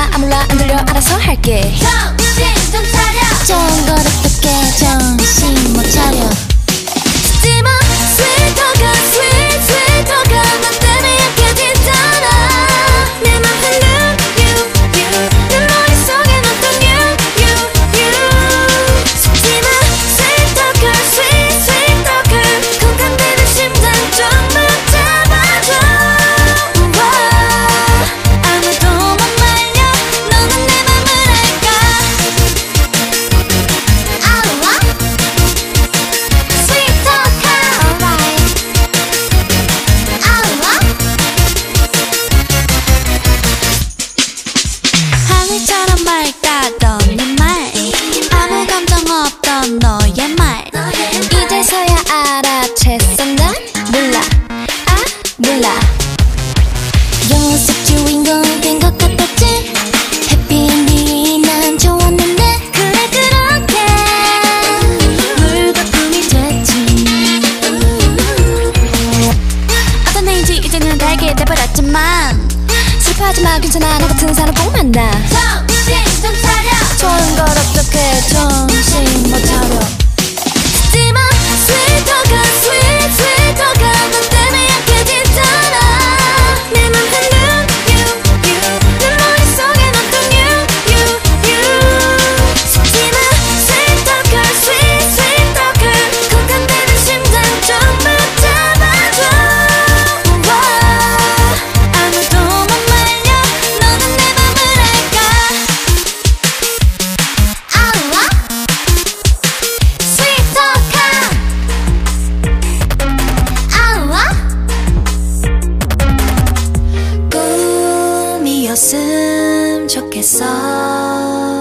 마아 몰라 안 들려. 알아서 할게. Go! 뮤직 차려. 좀 거룩하게 정신 못 차려. every time I might 괜찮아. 나 같은 사람 꼭 만나. 啊